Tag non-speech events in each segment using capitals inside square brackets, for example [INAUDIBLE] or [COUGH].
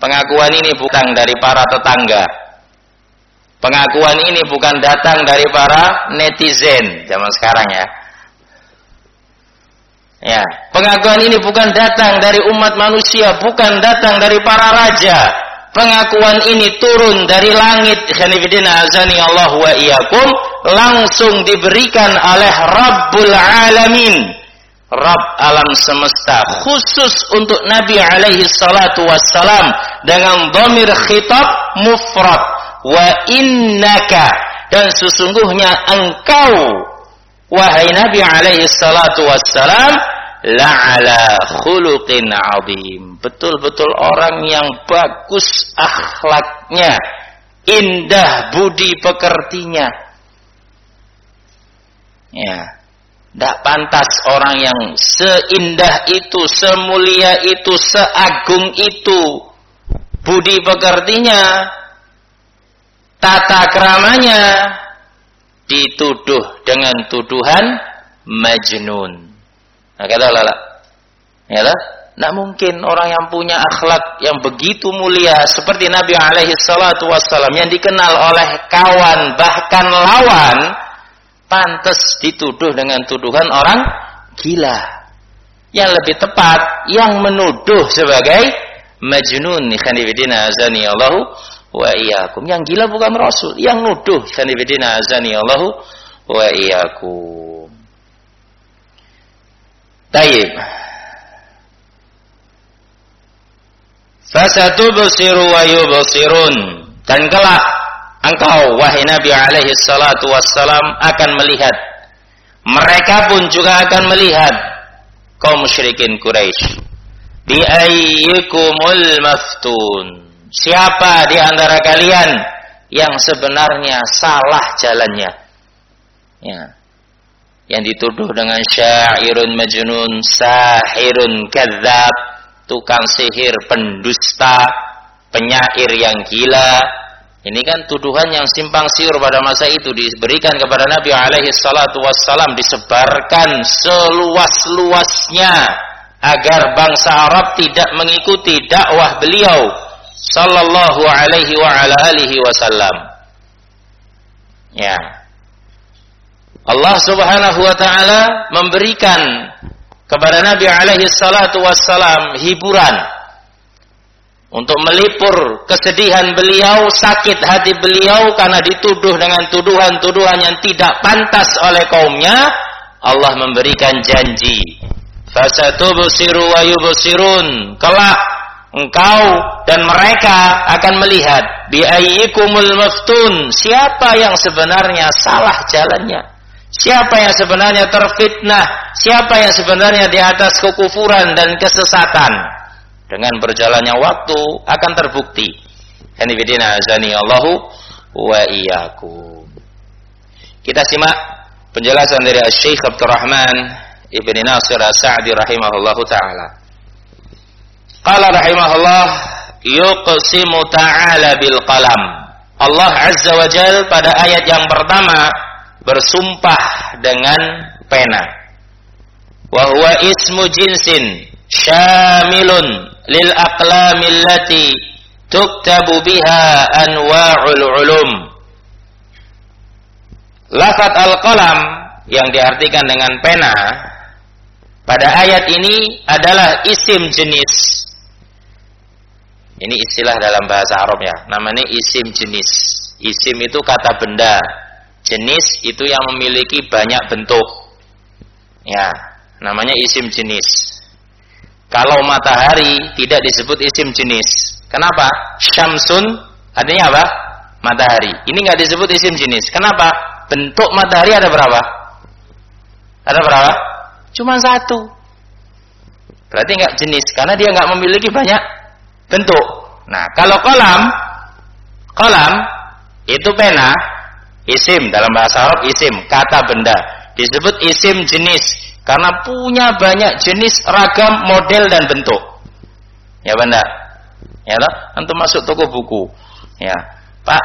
Pengakuan ini bukan dari para tetangga. Pengakuan ini bukan datang dari para netizen zaman sekarang ya. Ya, pengakuan ini bukan datang dari umat manusia, bukan datang dari para raja. Pengakuan ini turun dari langit, azani Allah wa iyyakum, langsung diberikan oleh Rabbul Alamin Rabb alam semesta khusus untuk Nabi alaihi salatu wassalam dengan dhamir khitab mufrad. Wa innaka dan sesungguhnya engkau wahai Nabi alaihi salatu wassalam la'ala khuluqin azim. Betul-betul orang yang bagus akhlaknya indah budi pekertinya. Ya tidak pantas orang yang seindah itu, semulia itu, seagung itu. Budi pekertinya, tata keramanya, dituduh dengan tuduhan majnun. Nah, kata lala. Ya lah, Tidak mungkin orang yang punya akhlak yang begitu mulia seperti Nabi alaihi salatu wassalam yang dikenal oleh kawan bahkan lawan pantas dituduh dengan tuduhan orang gila. Yang lebih tepat yang menuduh sebagai majnun khanifidina azani Allahu wa iyyakum. Yang gila bukan rasul, yang nuduh khanifidina azani Allahu wa iyyakum. Taib. Fasatubsiru wa yubsirun. Dan kelak engkau wahai Nabi alaihi salatu wassalam akan melihat. Mereka pun juga akan melihat kaum musyrikin Quraisy. Bi ayyikumul maftun. Siapa di antara kalian yang sebenarnya salah jalannya? Ya. Yang dituduh dengan syairun majnun sahirun kadzab tukang sihir pendusta penyair yang gila ini kan tuduhan yang simpang siur pada masa itu diberikan kepada Nabi alaihi salatu wassalam disebarkan seluas-luasnya agar bangsa Arab tidak mengikuti dakwah beliau sallallahu alaihi wa ala alihi wasallam. Ya. Allah Subhanahu wa taala memberikan kepada Nabi alaihi salatu wassalam hiburan untuk melipur kesedihan beliau, sakit hati beliau karena dituduh dengan tuduhan-tuduhan yang tidak pantas oleh kaumnya, Allah memberikan janji. Fasatubsiru wa yubsirun. Kelak engkau dan mereka akan melihat biayyikumul maftun, siapa yang sebenarnya salah jalannya. Siapa yang sebenarnya terfitnah, siapa yang sebenarnya di atas kekufuran dan kesesatan. Dengan berjalannya waktu akan terbukti. Hanifidina azani Allahu wa iyyakum. Kita simak penjelasan dari Syekh Abdurrahman Ibn Nasir As-Sa'di rahimahullahu taala. Qala rahimahullah yuqsimu ta'ala bil qalam. Allah Azza wa Jal pada ayat yang pertama bersumpah dengan pena. Wa huwa ismu jinsin syamilun lil aqlamil lati tuktabu biha anwa'ul ulum. Lafat al-qalam yang diartikan dengan pena pada ayat ini adalah isim jenis. Ini istilah dalam bahasa Arab ya, namanya isim jenis. Isim itu kata benda, jenis itu yang memiliki banyak bentuk. Ya, namanya isim jenis. Kalau matahari tidak disebut isim jenis. Kenapa? Syamsun artinya apa? Matahari. Ini nggak disebut isim jenis. Kenapa? Bentuk matahari ada berapa? Ada berapa? Cuma satu. Berarti nggak jenis karena dia nggak memiliki banyak bentuk. Nah, kalau kolam, kolam itu pena, isim dalam bahasa Arab isim, kata benda. Disebut isim jenis karena punya banyak jenis ragam model dan bentuk. Ya benar. Ya loh, antum masuk toko buku. Ya, Pak,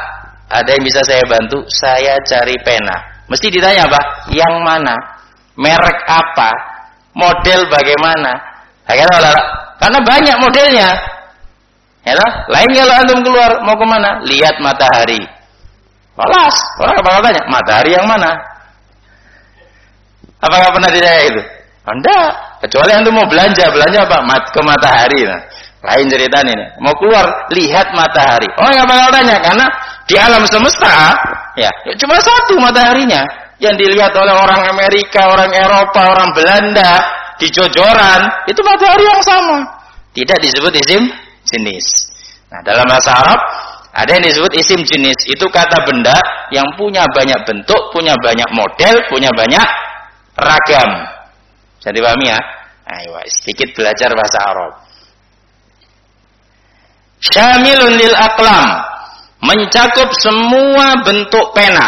ada yang bisa saya bantu? Saya cari pena. Mesti ditanya apa? Yang mana? Merek apa? Model bagaimana? Karena banyak modelnya. Ya lah, lain kalau antum keluar mau ke mana? Lihat matahari. Balas, orang bakal tanya, matahari yang mana? Apakah pernah ditanya itu? Anda, kecuali antum mau belanja, belanja apa? Mat ke matahari. Nah. Lain cerita ini. Mau keluar, lihat matahari. Oh, nggak bakal tanya karena di alam semesta, ya, ya cuma satu mataharinya yang dilihat oleh orang Amerika, orang Eropa, orang Belanda di jojoran itu matahari yang sama. Tidak disebut isim jenis. Nah, dalam bahasa Arab ada yang disebut isim jenis. Itu kata benda yang punya banyak bentuk, punya banyak model, punya banyak ragam. Jadi pahami ya? Ayo, sedikit belajar bahasa Arab. Syamilun lil aqlam mencakup semua bentuk pena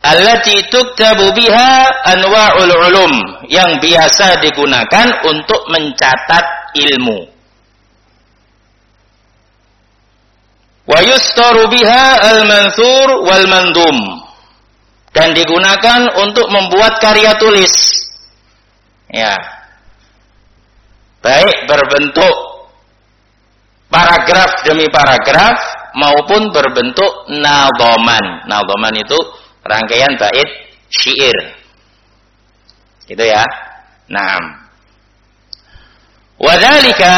allati tuktabu biha anwa'ul ulum yang biasa digunakan untuk mencatat ilmu wa yustaru biha al-manthur wal mandum dan digunakan untuk membuat karya tulis. Ya. Baik berbentuk paragraf demi paragraf maupun berbentuk nadoman. Nadoman itu rangkaian bait syair. Gitu ya. Naam. Wadhalika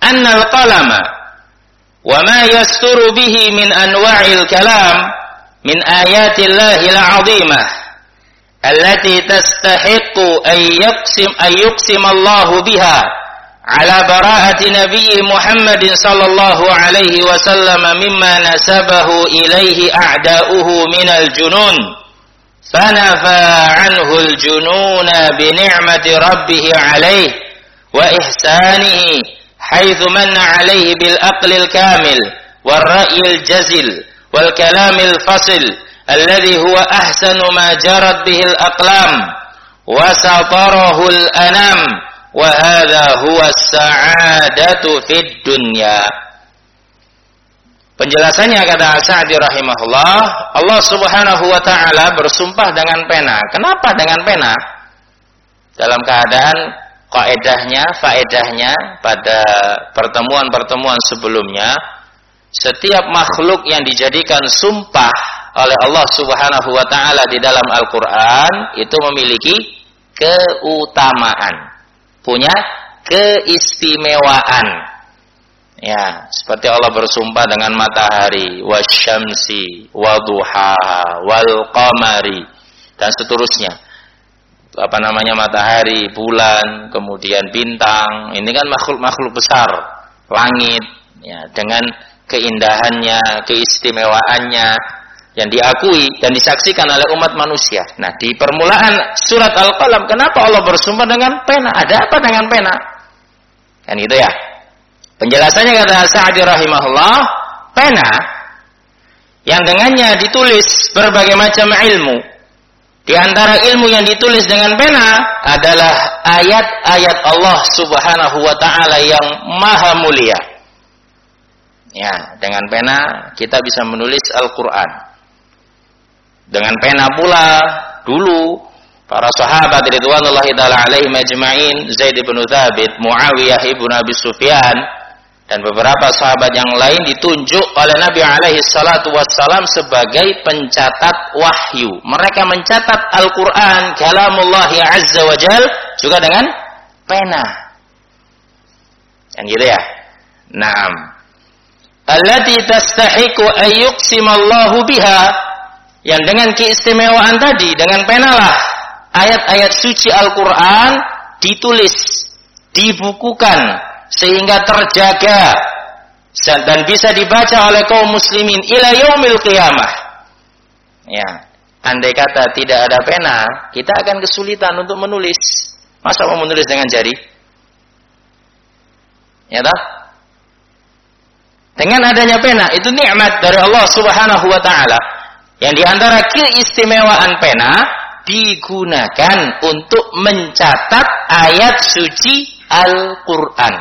anna al-qalama wa ma yasturu bihi min anwa'il kalam min ayatillahi al-azimah allati tastahiqqu ay yaqsim ay yuqsimallahu biha ala bara'ati nabiyyi Muhammadin sallallahu alaihi wasallam mimma nasabahu ilaihi a'da'uhu minal junun فنفى عنه الجنون بنعمة ربه عليه وإحسانه حيث من عليه بالأقل الكامل والرأي الجزل wal kalamil fasil alladhi huwa ahsanu ma jarat bihil aqlam wa وهذا هو anam wa hadha huwa sa'adatu fid dunya Penjelasannya kata Sa'di rahimahullah, Allah Subhanahu wa taala bersumpah dengan pena. Kenapa dengan pena? Dalam keadaan kaidahnya, faedahnya pada pertemuan-pertemuan sebelumnya setiap makhluk yang dijadikan sumpah oleh Allah Subhanahu wa taala di dalam Al-Qur'an itu memiliki keutamaan, punya keistimewaan. Ya, seperti Allah bersumpah dengan matahari, wasyamsi, waduhaha, wal qamari dan seterusnya apa namanya matahari, bulan, kemudian bintang. Ini kan makhluk-makhluk besar, langit ya dengan keindahannya, keistimewaannya yang diakui dan disaksikan oleh umat manusia. Nah, di permulaan surat Al-Qalam kenapa Allah bersumpah dengan pena? Ada apa dengan pena? Kan gitu ya. Penjelasannya kata Sa'di rahimahullah, pena yang dengannya ditulis berbagai macam ilmu di antara ilmu yang ditulis dengan pena adalah ayat-ayat Allah Subhanahu wa taala yang maha mulia. Ya, dengan pena kita bisa menulis Al-Qur'an. Dengan pena pula dulu para sahabat ridwanullahi taala alaihim ajma'in Zaid bin Thabit, Muawiyah bin Abi Sufyan dan beberapa sahabat yang lain ditunjuk oleh Nabi alaihi salatu wassalam sebagai pencatat wahyu. Mereka mencatat Al-Qur'an kalamullah azza wa jal juga dengan pena. Yang gitu ya. Naam. Allati tastahiqu ayyuqsimallahu biha yang dengan keistimewaan tadi dengan pena lah ayat-ayat suci Al-Qur'an ditulis, dibukukan sehingga terjaga dan bisa dibaca oleh kaum muslimin ila yaumil qiyamah. Ya, andai kata tidak ada pena, kita akan kesulitan untuk menulis. Masa mau menulis dengan jari? Ya toh? Dengan adanya pena, itu nikmat dari Allah Subhanahu wa taala. Yang di antara keistimewaan pena digunakan untuk mencatat ayat suci Al-Quran.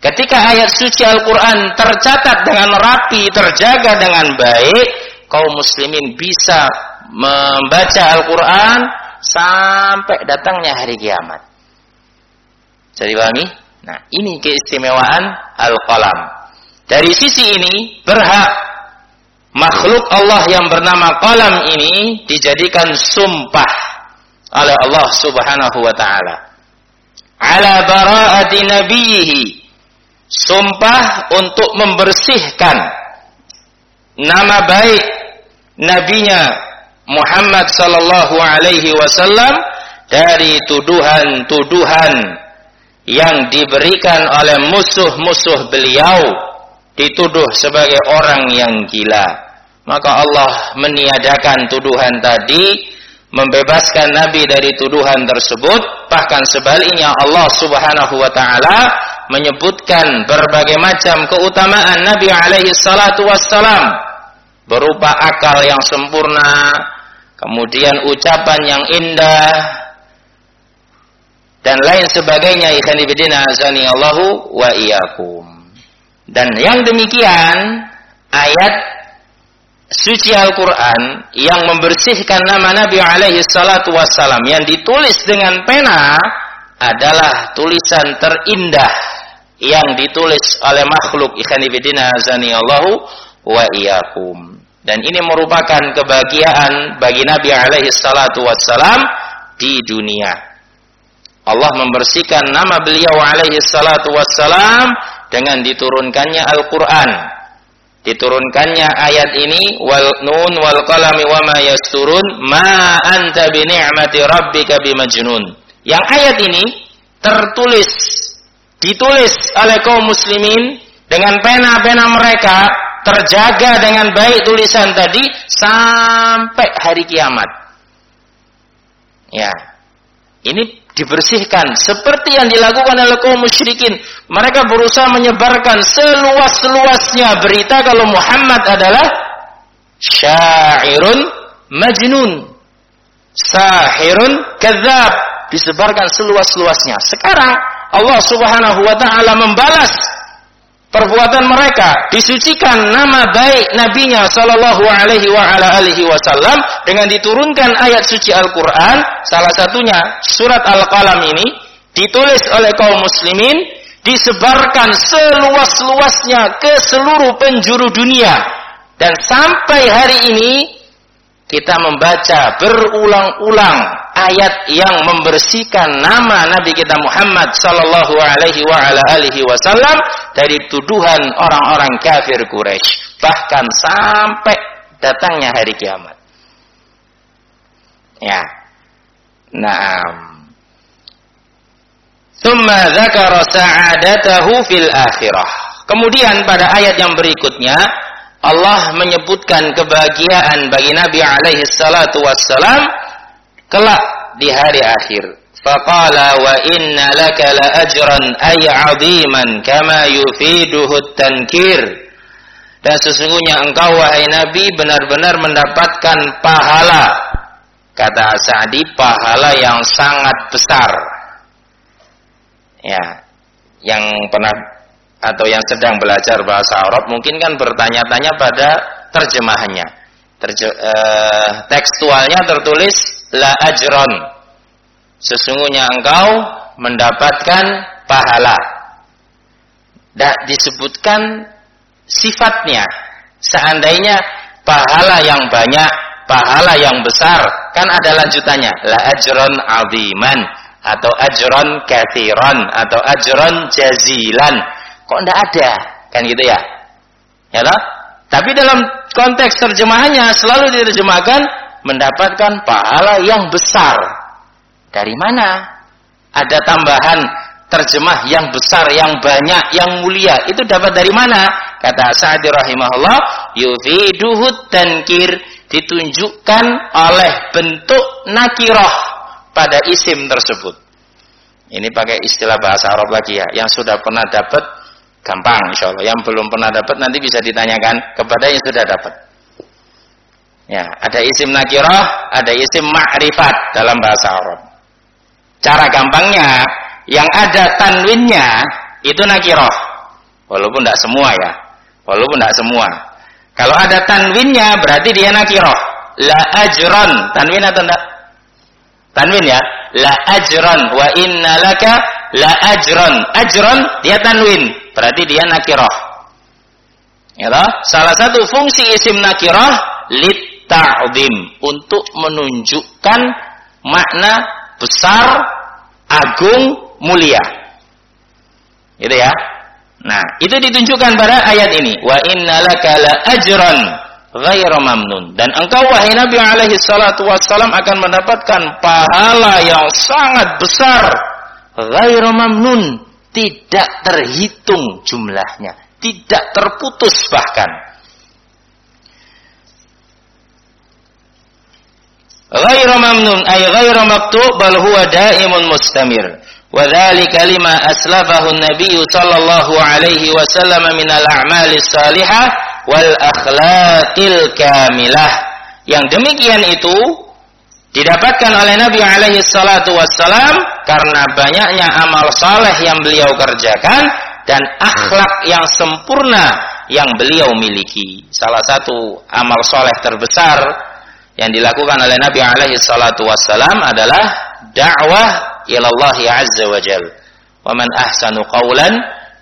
Ketika ayat suci Al-Quran tercatat dengan rapi, terjaga dengan baik, kaum muslimin bisa membaca Al-Quran sampai datangnya hari kiamat. Jadi pahami? Nah, ini keistimewaan Al-Qalam. Dari sisi ini berhak makhluk Allah yang bernama qalam ini dijadikan sumpah oleh Allah Subhanahu wa taala. Ala bara'ati nabiyhi. Sumpah untuk membersihkan nama baik nabinya Muhammad sallallahu alaihi wasallam dari tuduhan-tuduhan yang diberikan oleh musuh-musuh beliau dituduh sebagai orang yang gila. Maka Allah meniadakan tuduhan tadi, membebaskan Nabi dari tuduhan tersebut, bahkan sebaliknya Allah Subhanahu wa taala menyebutkan berbagai macam keutamaan Nabi alaihi salatu wassalam berupa akal yang sempurna, kemudian ucapan yang indah dan lain sebagainya ikhwan Allahu wa iyyakum. Dan yang demikian ayat suci Al-Quran yang membersihkan nama Nabi alaihi salatu wassalam yang ditulis dengan pena adalah tulisan terindah yang ditulis oleh makhluk ikhani bidina azani Allahu wa iyakum. Dan ini merupakan kebahagiaan bagi Nabi alaihi salatu wassalam di dunia. Allah membersihkan nama beliau alaihi salatu wassalam dengan diturunkannya Al-Quran. Diturunkannya ayat ini wal nun wal qalami wa ma yasturun ma anta bi ni'mati rabbika bimajnun. Yang ayat ini tertulis ditulis oleh kaum muslimin dengan pena-pena mereka terjaga dengan baik tulisan tadi sampai hari kiamat. Ya. Ini dibersihkan seperti yang dilakukan oleh kaum musyrikin. Mereka berusaha menyebarkan seluas-luasnya berita kalau Muhammad adalah syairun majnun. Sahirun kadzab disebarkan seluas-luasnya. Sekarang Allah Subhanahu wa taala membalas perbuatan mereka disucikan nama baik nabinya sallallahu alaihi wa ala alihi wasallam dengan diturunkan ayat suci Al-Qur'an salah satunya surat Al-Qalam ini ditulis oleh kaum muslimin disebarkan seluas-luasnya ke seluruh penjuru dunia. Dan sampai hari ini kita membaca berulang-ulang ayat yang membersihkan nama Nabi kita Muhammad sallallahu alaihi wa ala alihi wasallam dari tuduhan orang-orang kafir Quraisy bahkan sampai datangnya hari kiamat. Ya. Naam. Thumma dzakara sa'adatahu fil akhirah. Kemudian pada ayat yang berikutnya Allah menyebutkan kebahagiaan bagi Nabi alaihi salatu kelak di hari akhir. Faqala wa inna laka la ajran ay 'aziman kama yufiduhu tankir. Dan sesungguhnya engkau wahai Nabi benar-benar mendapatkan pahala. Kata Sa'di pahala yang sangat besar. Ya, yang pernah atau yang sedang belajar bahasa Arab mungkin kan bertanya-tanya pada terjemahannya. Terje, eh, tekstualnya tertulis la ajron. Sesungguhnya engkau mendapatkan pahala. Dan disebutkan sifatnya. Seandainya pahala yang banyak, pahala yang besar, kan ada lanjutannya. La ajron aziman atau ajron kathiron atau ajron jazilan Kok tidak ada? Kan gitu ya? Ya toh? Tapi dalam konteks terjemahannya selalu diterjemahkan mendapatkan pahala yang besar. Dari mana? Ada tambahan terjemah yang besar, yang banyak, yang mulia. Itu dapat dari mana? Kata Sa'di rahimahullah, yufiduhut tankir ditunjukkan oleh bentuk nakiroh pada isim tersebut. Ini pakai istilah bahasa Arab lagi ya. Yang sudah pernah dapat Gampang insya Allah. Yang belum pernah dapat nanti bisa ditanyakan kepada yang sudah dapat. Ya, ada isim nakirah, ada isim ma'rifat dalam bahasa Arab. Cara gampangnya, yang ada tanwinnya itu nakirah. Walaupun tidak semua ya. Walaupun tidak semua. Kalau ada tanwinnya berarti dia nakirah. La ajron. Tanwin atau tidak? Tanwin ya. La ajron. Wa inna laka la ajron. Ajron dia tanwin berarti dia nakirah. Ya Salah satu fungsi isim nakirah lit ta'zim untuk menunjukkan makna besar, agung, mulia. Gitu ya. Nah, itu ditunjukkan pada ayat ini. Wa innalaka la mamnun. Dan engkau wahai Nabi alaihi salatu wassalam akan mendapatkan pahala yang sangat besar ghairu mamnun. Tidak terhitung jumlahnya. Tidak terputus bahkan. Ghairu mamnun ay ghairu maktu bal huwa daimun mustamir. Wa dzalika lima aslafahu an-nabiy sallallahu alaihi wasallam min al-a'mali salihah wal akhlaqil kamilah. Yang demikian itu didapatkan oleh Nabi alaihi salatu wassalam karena banyaknya amal saleh yang beliau kerjakan dan akhlak yang sempurna yang beliau miliki. Salah satu amal soleh terbesar yang dilakukan oleh Nabi alaihi salatu wassalam adalah dakwah ila Allah azza wa jal. Wa man ahsanu qawlan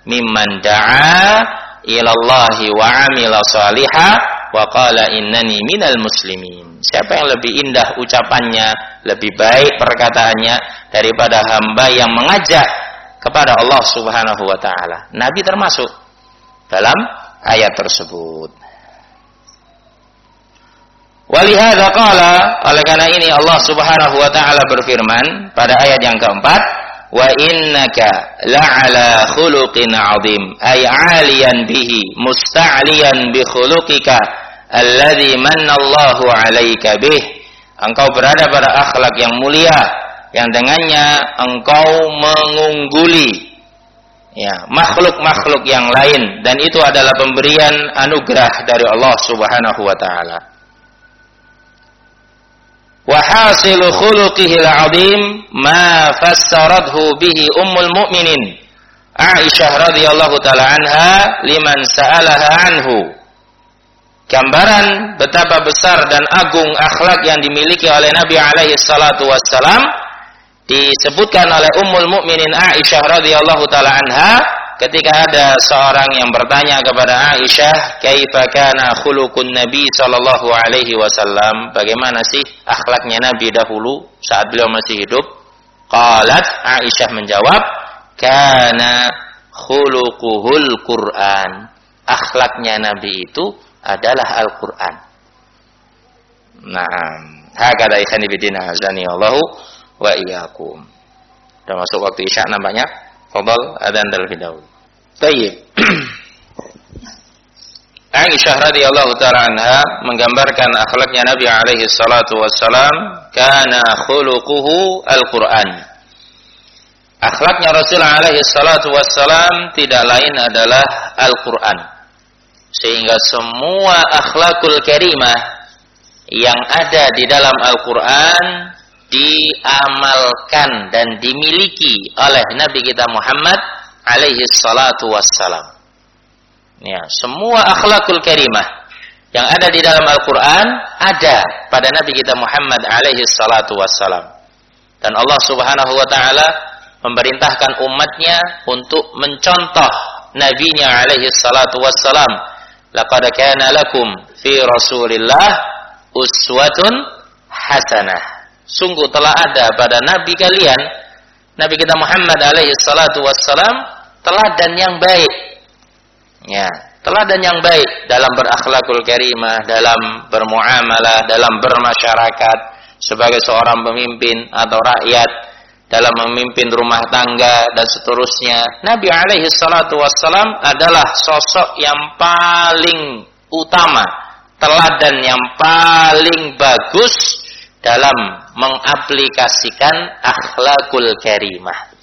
mimman da'a ila Allah wa amila salihah wa qala innani minal muslimin. Siapa yang lebih indah ucapannya, lebih baik perkataannya daripada hamba yang mengajak kepada Allah Subhanahu wa taala. Nabi termasuk dalam ayat tersebut. Walihada qala oleh karena ini Allah Subhanahu wa taala berfirman pada ayat yang keempat wa innaka la'ala khuluqin 'azim. Ay 'aliyan bihi musta'liyan bi khuluqika alladhi manna Allahu 'alaika bih. Engkau berada pada akhlak yang mulia yang dengannya engkau mengungguli ya makhluk-makhluk yang lain. Dan itu adalah pemberian anugerah dari Allah Subhanahu wa taala wa hasilu khuluqihil azim ma fassarathu bihi ummul mu'minin. Aisyah radhiyallahu taala anha liman sa'alaha anhu. Gambaran betapa besar dan agung akhlak yang dimiliki oleh Nabi alaihi salatu wassalam disebutkan oleh Ummul Mukminin Aisyah radhiyallahu taala anha ketika ada seorang yang bertanya kepada Aisyah, "Kaifa kana khuluqun Nabi sallallahu alaihi wasallam?" Bagaimana sih akhlaknya Nabi dahulu saat beliau masih hidup? Qalat Aisyah menjawab, "Kana khuluquhul Qur'an." Akhlaknya Nabi itu adalah Al-Qur'an. Nah, hakada ikhani bidina azani Allahu wa iyyakum. Sudah masuk waktu Isya nampaknya. Fadal adzan terlebih dahulu. Baik. [CLEARS THROAT] Aisyah radhiyallahu taala anha menggambarkan akhlaknya Nabi alaihi salatu wassalam kana khuluquhu al-Qur'an. Akhlaknya Rasul alaihi salatu wassalam tidak lain adalah Al-Qur'an. Sehingga semua akhlakul karimah yang ada di dalam Al-Qur'an diamalkan dan dimiliki oleh Nabi kita Muhammad alaihi salatu wassalam. Ya, semua akhlakul karimah yang ada di dalam Al-Quran ada pada Nabi kita Muhammad alaihi salatu wassalam. Dan Allah subhanahu wa ta'ala memerintahkan umatnya untuk mencontoh nabinya alaihi salatu wassalam. Laqad kana lakum fi rasulillah uswatun hasanah sungguh telah ada pada nabi kalian nabi kita Muhammad alaihi salatu wassalam teladan yang baik. Ya teladan yang baik dalam berakhlakul karimah dalam bermuamalah dalam bermasyarakat sebagai seorang pemimpin atau rakyat dalam memimpin rumah tangga dan seterusnya. Nabi alaihi salatu wassalam adalah sosok yang paling utama teladan yang paling bagus dalam mengaplikasikan akhlakul karimah.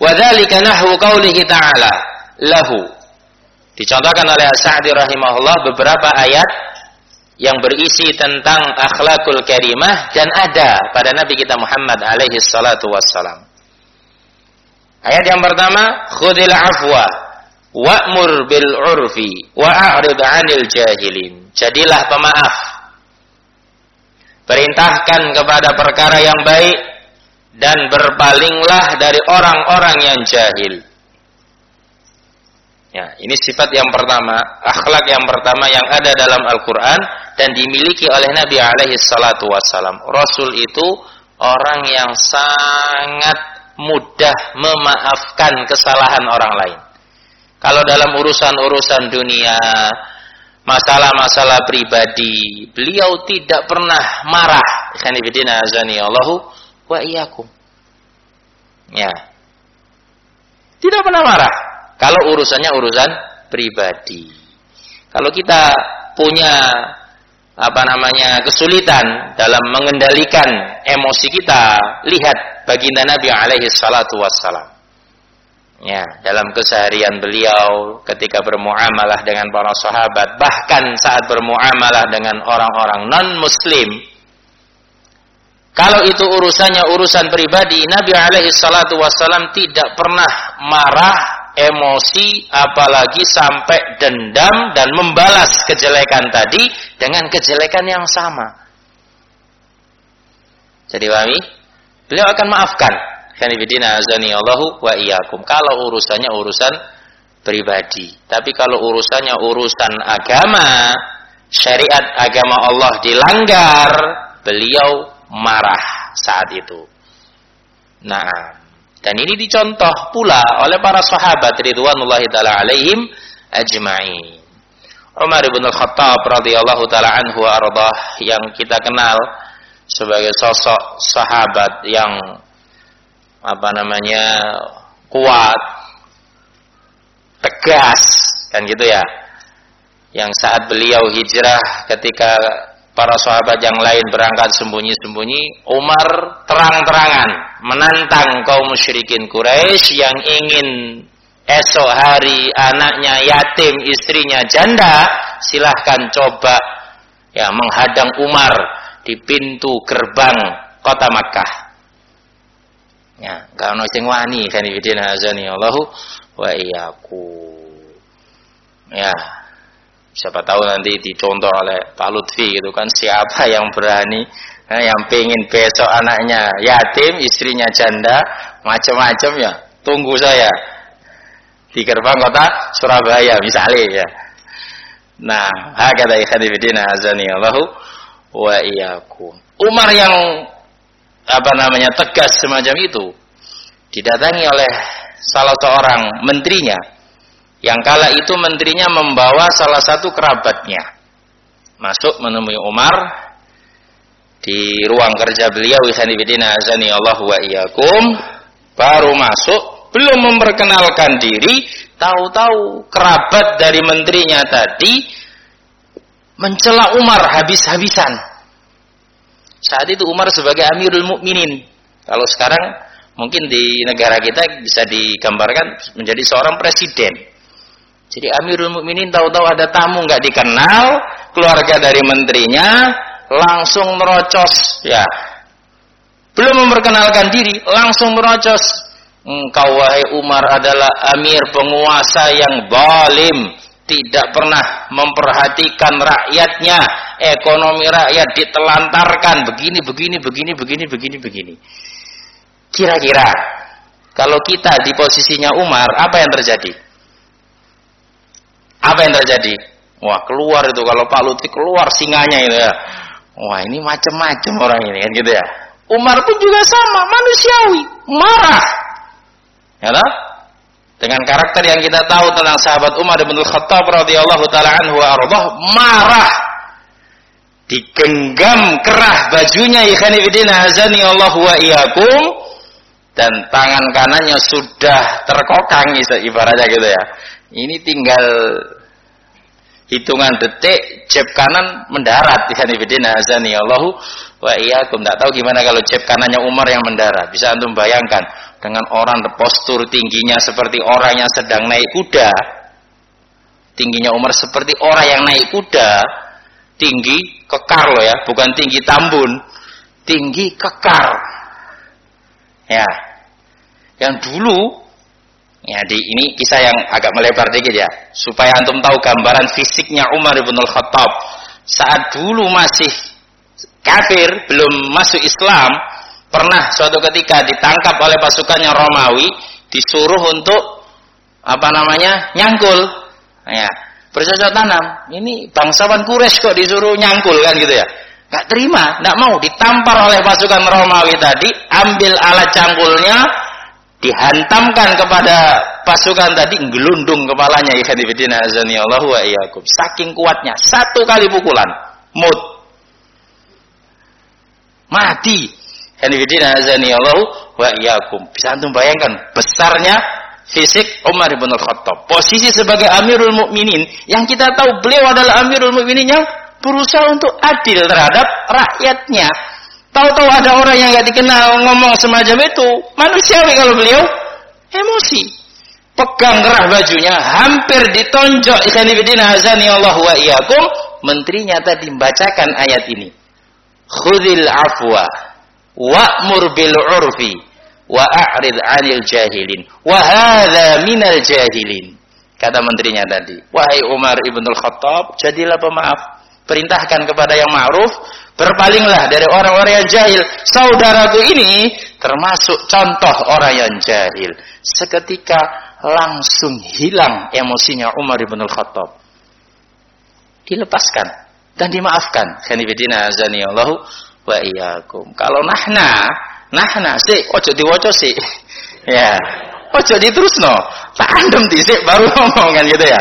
Wadzalika nahwu qaulihi ta'ala lahu. Dicontohkan oleh Sa'di rahimahullah beberapa ayat yang berisi tentang akhlakul karimah dan ada pada Nabi kita Muhammad alaihi salatu wassalam. Ayat yang pertama, khudil afwa wa'mur bil urfi wa'rid 'anil jahilin. Jadilah pemaaf Perintahkan kepada perkara yang baik dan berpalinglah dari orang-orang yang jahil. Ya, ini sifat yang pertama, akhlak yang pertama yang ada dalam Al-Qur'an dan dimiliki oleh Nabi alaihi salatu wassalam. Rasul itu orang yang sangat mudah memaafkan kesalahan orang lain. Kalau dalam urusan-urusan dunia, masalah-masalah pribadi, beliau tidak pernah marah. Khanifidina azani Allahu wa iyyakum. Ya. Tidak pernah marah kalau urusannya urusan pribadi. Kalau kita punya apa namanya kesulitan dalam mengendalikan emosi kita, lihat baginda Nabi alaihi salatu wassalam. Ya, dalam keseharian beliau ketika bermuamalah dengan para sahabat, bahkan saat bermuamalah dengan orang-orang non-muslim, kalau itu urusannya urusan pribadi, Nabi alaihi salatu wassalam tidak pernah marah emosi apalagi sampai dendam dan membalas kejelekan tadi dengan kejelekan yang sama. Jadi pahami? Beliau akan maafkan. Khanifidina azani Allahu wa iyyakum. Kalau urusannya urusan pribadi. Tapi kalau urusannya urusan agama, syariat agama Allah dilanggar, beliau marah saat itu. Nah, dan ini dicontoh pula oleh para sahabat ridwanullahi taala alaihim ajma'in. Umar bin Al-Khattab radhiyallahu taala anhu ardah yang kita kenal sebagai sosok sahabat yang apa namanya kuat, tegas kan gitu ya. Yang saat beliau hijrah ketika para sahabat yang lain berangkat sembunyi-sembunyi, Umar terang-terangan menantang kaum musyrikin Quraisy yang ingin esok hari anaknya yatim, istrinya janda, silahkan coba ya menghadang Umar di pintu gerbang kota Makkah. Ya, kalau sing wani kan azani Allahu wa iyyaku. Ya, Siapa tahu nanti dicontoh oleh Pak Lutfi gitu kan siapa yang berani eh, yang pengen besok anaknya yatim, istrinya janda, macam-macam ya. Tunggu saya di gerbang kota Surabaya misalnya ya. Nah, hakata ikhwanifidina azani Allahu wa iyyakum. Umar yang apa namanya tegas semacam itu didatangi oleh salah seorang menterinya. Yang kala itu menterinya membawa salah satu kerabatnya. Masuk menemui Umar di ruang kerja beliau bidina azani Allah wa iyyakum. Baru masuk belum memperkenalkan diri tahu-tahu kerabat dari menterinya tadi mencela Umar habis-habisan saat itu Umar sebagai Amirul Mukminin kalau sekarang mungkin di negara kita bisa digambarkan menjadi seorang presiden jadi Amirul Mukminin tahu-tahu ada tamu nggak dikenal, keluarga dari menterinya langsung merocos, ya. Belum memperkenalkan diri, langsung merocos. Engkau wahai Umar adalah amir penguasa yang zalim, tidak pernah memperhatikan rakyatnya, ekonomi rakyat ditelantarkan begini begini begini begini begini begini. Kira-kira kalau kita di posisinya Umar, apa yang terjadi? Apa yang terjadi? Wah keluar itu kalau Pak Lutfi keluar singanya itu ya. Wah ini macam-macam orang ini kan gitu ya. Umar pun juga sama manusiawi, marah. Ya lah? Dengan karakter yang kita tahu tentang sahabat Umar bin Khattab radhiyallahu taala anhu ardah marah. Digenggam kerah bajunya ikhani bidina azani Allah wa iyyakum dan tangan kanannya sudah terkokang ibaratnya gitu ya. Ini tinggal hitungan detik jeb kanan mendarat sana bidina azani Allahu wa iyyakum. Tidak tahu gimana kalau jeb kanannya Umar yang mendarat. Bisa antum bayangkan dengan orang postur tingginya seperti orang yang sedang naik kuda. Tingginya Umar seperti orang yang naik kuda. Tinggi kekar loh ya, bukan tinggi tambun. Tinggi kekar. Ya. Yang dulu Ya, di ini kisah yang agak melebar dikit ya, supaya antum tahu gambaran fisiknya Umar bin Al-Khattab saat dulu masih kafir, belum masuk Islam, pernah suatu ketika ditangkap oleh pasukannya Romawi, disuruh untuk apa namanya nyangkul. Ya bercocok tanam. Ini bangsawan Quraisy kok disuruh nyangkul kan gitu ya? Nggak terima nggak mau. Ditampar oleh pasukan Romawi tadi ambil alat cangkulnya dihantamkan kepada pasukan tadi gelundung kepalanya. Azani Allah wa saking kuatnya satu kali pukulan mut. Mati ikhwanifidina azani Allah wa iyyakum bisa antum bayangkan besarnya fisik Umar bin Khattab. Posisi sebagai Amirul Mukminin yang kita tahu beliau adalah Amirul Mukminin yang berusaha untuk adil terhadap rakyatnya. Tahu-tahu ada orang yang nggak dikenal ngomong semacam itu, manusiawi kalau beliau emosi. Pegang kerah bajunya, hampir ditonjok Ikhwanifidina azani Allah wa iyyakum. Menterinya tadi membacakan ayat ini. Khudil afwa wa'mur bil urfi wa a'rid 'anil jahilin. Wa hadza minal jahilin. Kata menterinya tadi wahai Umar ibnul Khattab jadilah pemaaf. Perintahkan kepada yang ma'ruf berpalinglah dari orang-orang yang jahil. Saudaraku ini termasuk contoh orang yang jahil. Seketika langsung hilang emosinya Umar ibnul Khattab. Dilepaskan dan dimaafkan. Khanifidina azani Allahu wa iyyakum kalau nahna Nah, sih, ojo diwaca sih. [LAUGHS] ya. Ojo diterusno. Tak andem dhisik baru [LAUGHS] ngomong kan gitu ya.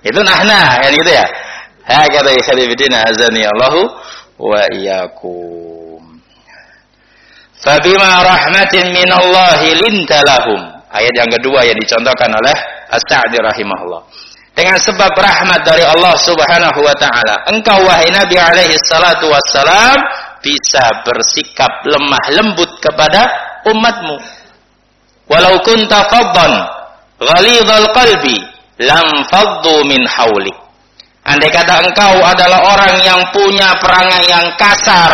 Itu nahna kan gitu ya. Ha kata ikhwanifidina azani Allahu wa iyyakum. Fabima rahmatin min Allah linta lahum. Ayat yang kedua yang dicontohkan oleh As-Sa'di rahimahullah. Dengan sebab rahmat dari Allah Subhanahu wa taala, engkau wahai Nabi alaihi salatu wassalam bisa bersikap lemah lembut kepada umatmu. Walau kunta faddan ghalidhal qalbi lam faddu min haulik. Andai kata engkau adalah orang yang punya perangai yang kasar,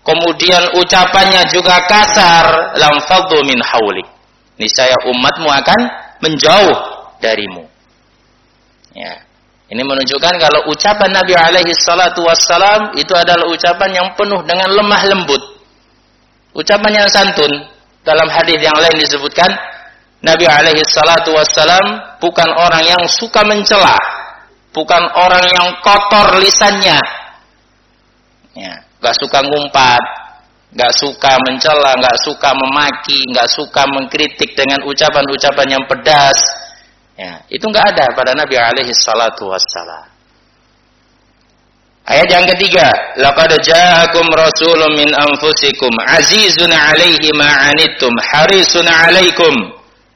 kemudian ucapannya juga kasar, lam faddu min haulik. Niscaya umatmu akan menjauh darimu. Ya. Ini menunjukkan kalau ucapan Nabi alaihi salatu wassalam itu adalah ucapan yang penuh dengan lemah lembut. Ucapan yang santun. Dalam hadis yang lain disebutkan Nabi alaihi salatu wassalam bukan orang yang suka mencela, bukan orang yang kotor lisannya. Ya, gak suka ngumpat, gak suka mencela, gak suka memaki, gak suka mengkritik dengan ucapan-ucapan yang pedas Ya, itu enggak ada pada Nabi alaihi salatu wassalam. Ayat yang ketiga, laqad ja'akum rasulun min anfusikum azizun 'alaihi ma 'anittum harisun 'alaikum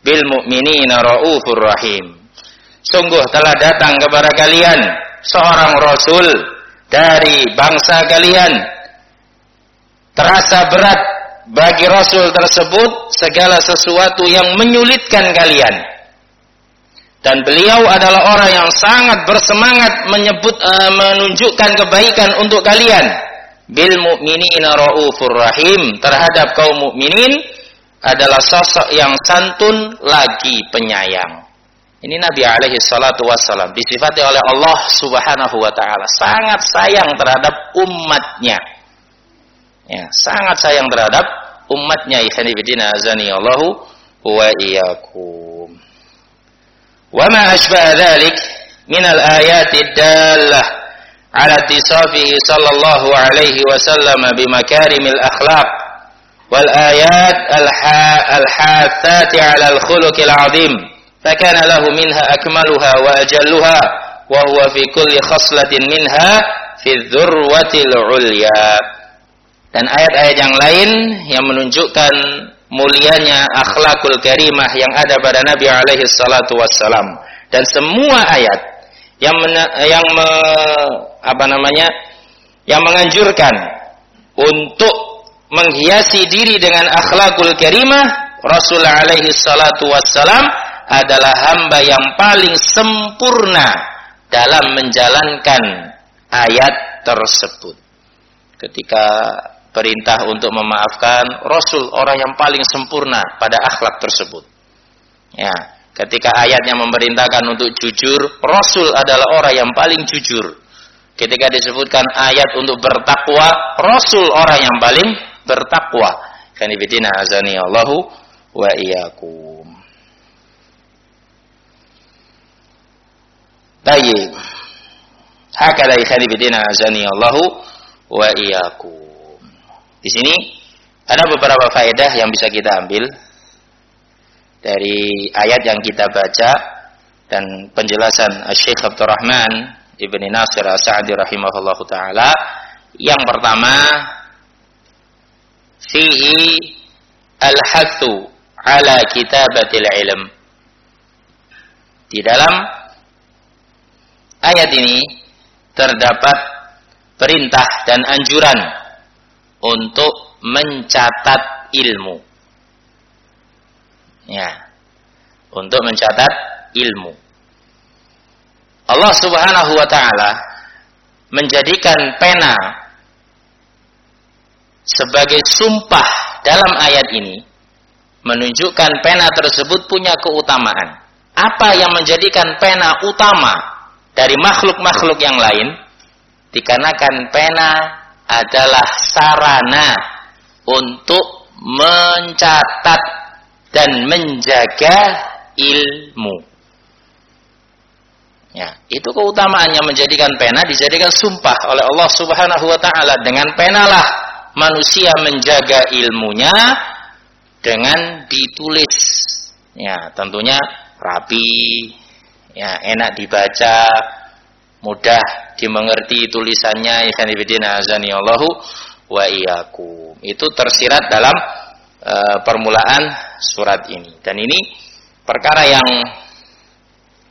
bil mu'minina raufur rahim. Sungguh telah datang kepada kalian seorang rasul dari bangsa kalian. Terasa berat bagi rasul tersebut segala sesuatu yang menyulitkan kalian dan beliau adalah orang yang sangat bersemangat menyebut uh, menunjukkan kebaikan untuk kalian. Bil mu'minina raufur rahim. Terhadap kaum mukminin adalah sosok yang santun lagi penyayang. Ini Nabi alaihi salatu wassalam disifati oleh Allah subhanahu wa ta'ala. Sangat sayang terhadap umatnya. Ya, sangat sayang terhadap umatnya. Ikhwanifidina azani Allahu wa iyyakum وما أشبه ذلك من الآيات الدالة على اتصافه صلى الله عليه وسلم بمكارم الأخلاق والآيات الحاثات على الخلق العظيم فكان له منها أكملها وأجلها وهو في كل خصلة منها في الذروة العليا. Dan ayat-ayat yang lain yang menunjukkan mulianya akhlakul karimah yang ada pada Nabi alaihi salatu wassalam. Dan semua ayat yang mena, yang me, apa namanya yang menganjurkan untuk menghiasi diri dengan akhlakul karimah Rasul alaihi salatu wassalam adalah hamba yang paling sempurna dalam menjalankan ayat tersebut. Ketika perintah untuk memaafkan Rasul orang yang paling sempurna pada akhlak tersebut. Ya, ketika ayatnya memerintahkan untuk jujur, Rasul adalah orang yang paling jujur. Ketika disebutkan ayat untuk bertakwa, Rasul orang yang paling bertakwa. Kanibidina azani Allahu wa iyyakum. Baik. Hakala ikhani bidina azani Allahu wa iyyakum. Di sini ada beberapa faedah yang bisa kita ambil dari ayat yang kita baca dan penjelasan Syekh Abdurrahman Ibni Nasir As-Sa'di rahimahullahu taala. Yang pertama, fihi al-hathu ala kitabatil ilm. Di dalam ayat ini terdapat perintah dan anjuran untuk mencatat ilmu. Ya. Untuk mencatat ilmu. Allah Subhanahu wa taala menjadikan pena sebagai sumpah dalam ayat ini menunjukkan pena tersebut punya keutamaan. Apa yang menjadikan pena utama dari makhluk-makhluk yang lain? Dikarenakan pena adalah sarana untuk mencatat dan menjaga ilmu. Ya, itu keutamaannya menjadikan pena dijadikan sumpah oleh Allah Subhanahu wa taala dengan penalah manusia menjaga ilmunya dengan ditulis. Ya, tentunya rapi, ya enak dibaca, mudah dimengerti tulisannya ikhwan fillah azani Allahu wa iyyakum. Itu tersirat dalam uh, permulaan surat ini. Dan ini perkara yang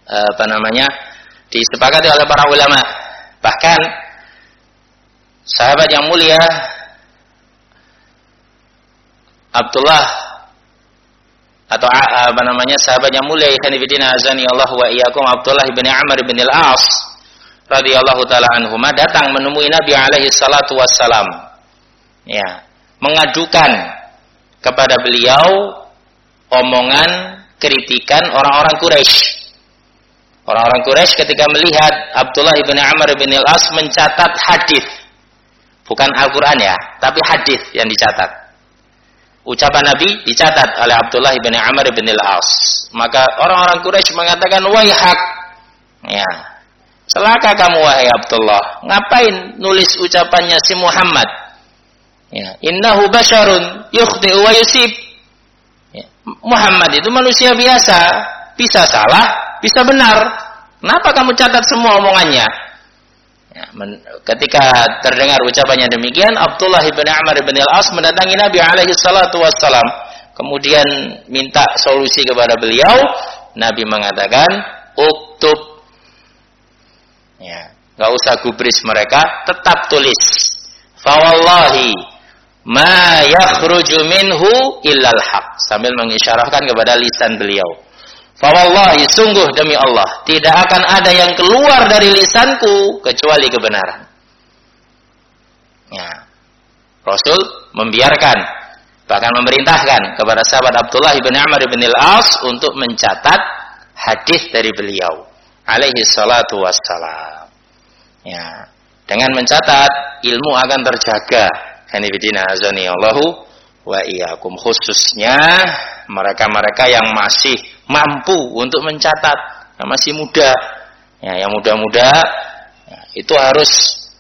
uh, apa namanya? disepakati oleh para ulama. Bahkan sahabat yang mulia Abdullah atau apa namanya sahabat yang mulia Hanifidina azani Allah wa iyyakum Abdullah bin Amr bin Al-As radhiyallahu taala anhuma datang menemui Nabi alaihi salatu wassalam. Ya, mengadukan kepada beliau omongan kritikan orang-orang Quraisy Orang-orang Quraisy ketika melihat Abdullah bin Amr bin Al-As mencatat hadis. Bukan Al-Qur'an ya, tapi hadis yang dicatat. Ucapan Nabi dicatat oleh Abdullah bin Amr bin Al-As. Maka orang-orang Quraisy mengatakan, "Waihak." Ya. Celaka kamu wahai Abdullah. Ngapain nulis ucapannya si Muhammad? Ya, innahu basyarun yukhti'u wa yusib. Ya. Muhammad itu manusia biasa, bisa salah, bisa benar. Kenapa kamu catat semua omongannya? Ya, ketika terdengar ucapannya demikian, Abdullah bin Amr bin Al-As mendatangi Nabi alaihi salatu wassalam. Kemudian minta solusi kepada beliau. Nabi mengatakan, "Uktub." Ya, nggak usah gubris mereka, tetap tulis. Fawallahi ma yakhruju minhu illal haq. Sambil mengisyarahkan kepada lisan beliau. Fawallahi sungguh demi Allah, tidak akan ada yang keluar dari lisanku kecuali kebenaran. Ya. Rasul membiarkan bahkan memerintahkan kepada sahabat Abdullah bin Amr bin Al-As untuk mencatat hadis dari beliau alaihi salatu wassalam. Ya. Dengan mencatat ilmu akan terjaga. Hanifidina azani Allahu wa iyyakum khususnya mereka-mereka yang masih mampu untuk mencatat yang masih muda ya yang muda-muda ya, itu harus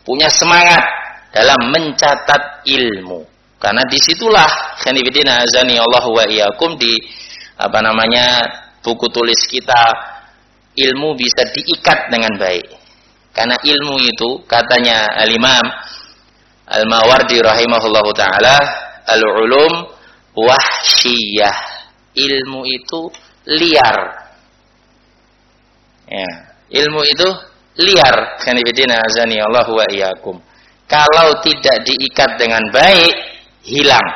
punya semangat dalam mencatat ilmu karena di situlah khanifidina azani Allah wa iyyakum di apa namanya buku tulis kita ilmu bisa diikat dengan baik karena ilmu itu katanya al-imam al-mawardi rahimahullahu taala al-ulum wahsyiyah ilmu itu liar. Ya, ilmu itu liar. Allah wa iyyakum. Kalau tidak diikat dengan baik, hilang.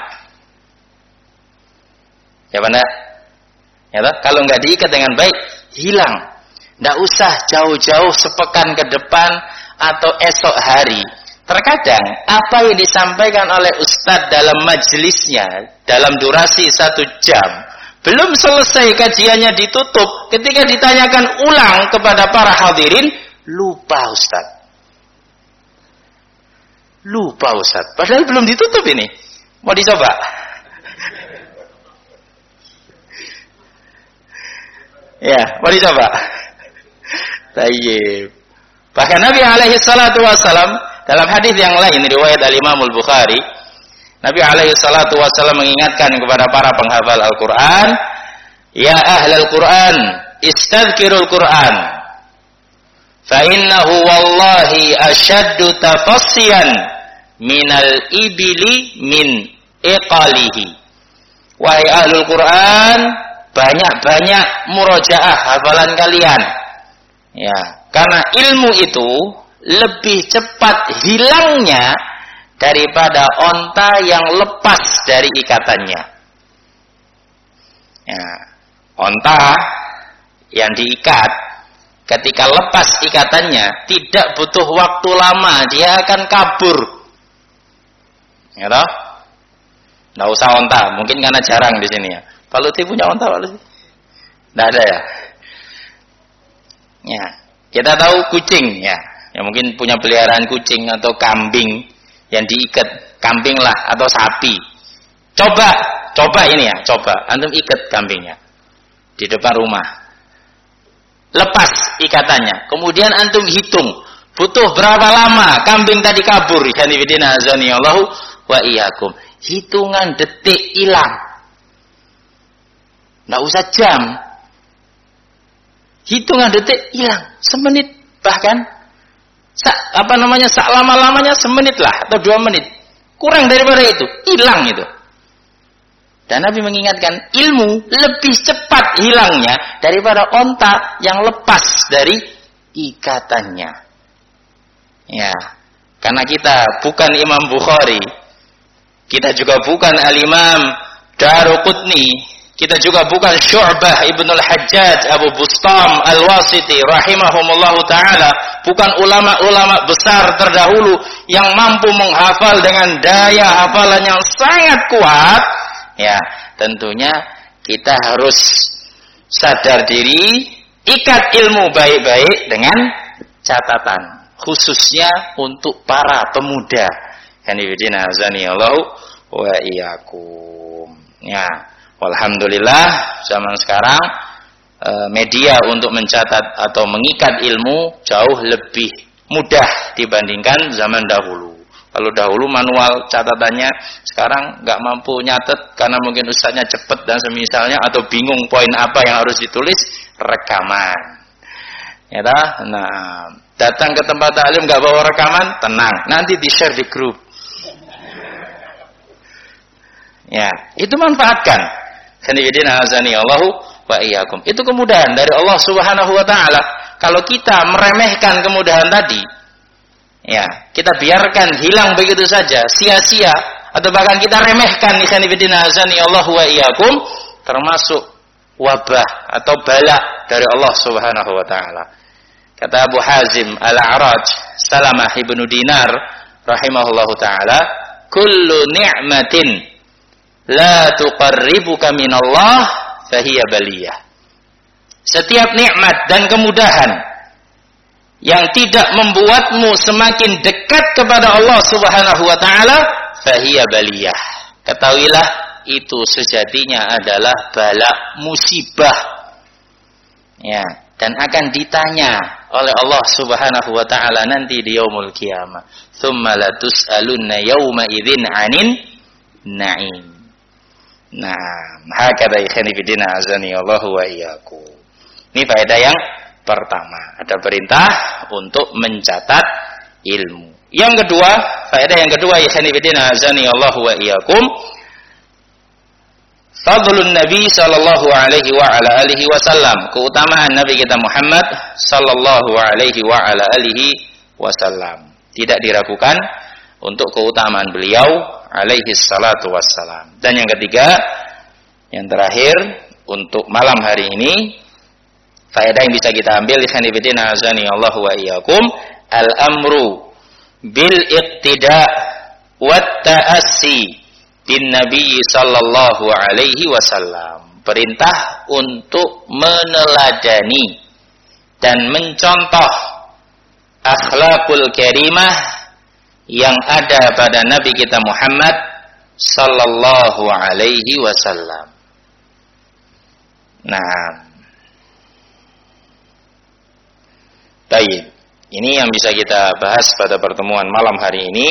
Ya benar? Ya? Kalau nggak diikat dengan baik, hilang. Tidak usah jauh-jauh sepekan ke depan atau esok hari. Terkadang apa yang disampaikan oleh ustadz dalam majelisnya dalam durasi satu jam belum selesai kajiannya ditutup. Ketika ditanyakan ulang kepada para hadirin, lupa Ustaz. Lupa Ustaz. Padahal belum ditutup ini. Mau dicoba? [LAUGHS] ya, mau dicoba? Tayyib. Bahkan Nabi alaihi salatu wasalam dalam hadis yang lain riwayat Al-Imam Al-Bukhari, Nabi alaihi salatu wasalam mengingatkan kepada para penghafal Al-Qur'an, "Ya ahlal Qur'an, istadzkirul Qur'an. Fa innahu wallahi asyaddu tafassiyan minal ibili min iqalihi." Wahai ahlul Quran, banyak-banyak murojaah hafalan kalian. Ya, karena ilmu itu lebih cepat hilangnya daripada onta yang lepas dari ikatannya. Ya, onta yang diikat ketika lepas ikatannya tidak butuh waktu lama dia akan kabur. Ya toh? Nggak usah onta, mungkin karena jarang di sini ya. Lutfi punya onta Pak Lutfi? Nggak ada ya? Ya, kita tahu kucing ya. Ya mungkin punya peliharaan kucing atau kambing yang diikat kambing lah atau sapi. Coba, coba ini ya, coba antum ikat kambingnya di depan rumah. Lepas ikatannya. Kemudian antum hitung butuh berapa lama kambing tadi kabur. Allahu wa iyyakum. Hitungan detik hilang. Tidak usah jam. Hitungan detik hilang. Semenit. Bahkan Sak, apa namanya sak lama-lamanya semenit lah atau dua menit. Kurang daripada itu hilang itu. Dan Nabi mengingatkan ilmu lebih cepat hilangnya daripada onta yang lepas dari ikatannya. Ya karena kita bukan Imam Bukhari kita juga bukan Al-Imam Daruqutni kita juga bukan Syu'bah Ibnul Hajjaj Abu Bustam Al-Wasiti rahimahumullahu taala, bukan ulama-ulama besar terdahulu yang mampu menghafal dengan daya hafalan yang sangat kuat. Ya, tentunya kita harus sadar diri, ikat ilmu baik-baik dengan catatan, khususnya untuk para pemuda. Kanibidina azani wa iyyakum. Ya. Alhamdulillah zaman sekarang e, media untuk mencatat atau mengikat ilmu jauh lebih mudah dibandingkan zaman dahulu. Kalau dahulu manual catatannya sekarang nggak mampu nyatet karena mungkin ustaznya cepet dan semisalnya atau bingung poin apa yang harus ditulis rekaman. Ya dah? Nah, datang ke tempat taklim nggak bawa rekaman, tenang, nanti di share di grup. Ya, itu manfaatkan. Allahu wa iyyakum. Itu kemudahan dari Allah Subhanahu wa taala. Kalau kita meremehkan kemudahan tadi, ya, kita biarkan hilang begitu saja, sia-sia atau bahkan kita remehkan azani Allahu wa iyyakum termasuk wabah atau bala dari Allah Subhanahu wa taala. Kata Abu Hazim Al-A'raj, Salamah ibnu Dinar rahimahullahu taala, kullu ni'matin la tuqarribuka minallah fahiya baliyah. Setiap nikmat dan kemudahan yang tidak membuatmu semakin dekat kepada Allah Subhanahu wa taala fahiya baliyah. Ketahuilah itu sejatinya adalah bala musibah. Ya, dan akan ditanya oleh Allah Subhanahu wa taala nanti di yaumul kiamah. Tsumma latus'alunna yauma idzin 'anin na'im. Nah, hakada ikhani fidina azani Allah wa iyyaku. Ini faedah yang pertama, ada perintah untuk mencatat ilmu. Yang kedua, faedah yang kedua ikhani fidina azani Allah wa iyyakum. Fadlun Nabi sallallahu alaihi wa ala alihi wasallam. Keutamaan Nabi kita Muhammad sallallahu alaihi wa ala alihi wasallam. Tidak diragukan untuk keutamaan beliau alaihi salatu wassalam. Dan yang ketiga, yang terakhir untuk malam hari ini faedah yang bisa kita ambil ikhwan azani Allah wa iyyakum al-amru bil iqtida wa ta'assi bin nabi sallallahu alaihi wasallam. Perintah untuk meneladani dan mencontoh akhlakul karimah yang ada pada Nabi kita Muhammad sallallahu alaihi wasallam. Nah, Ini yang bisa kita bahas pada pertemuan malam hari ini.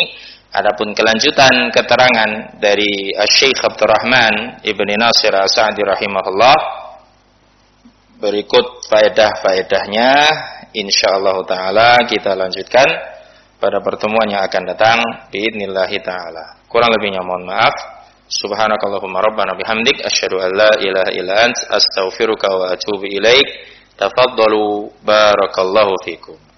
Adapun kelanjutan keterangan dari Syekh Abdurrahman Ibni Nasir As-Sa'di rahimahullah berikut faedah-faedahnya insyaallah taala kita lanjutkan pada pertemuan yang akan datang biidznillah taala. Kurang lebihnya mohon maaf. Subhanakallahumma rabbana bihamdik asyhadu an la ilaha illa ant astaghfiruka wa atubu ilaik. Tafaddalu barakallahu fikum.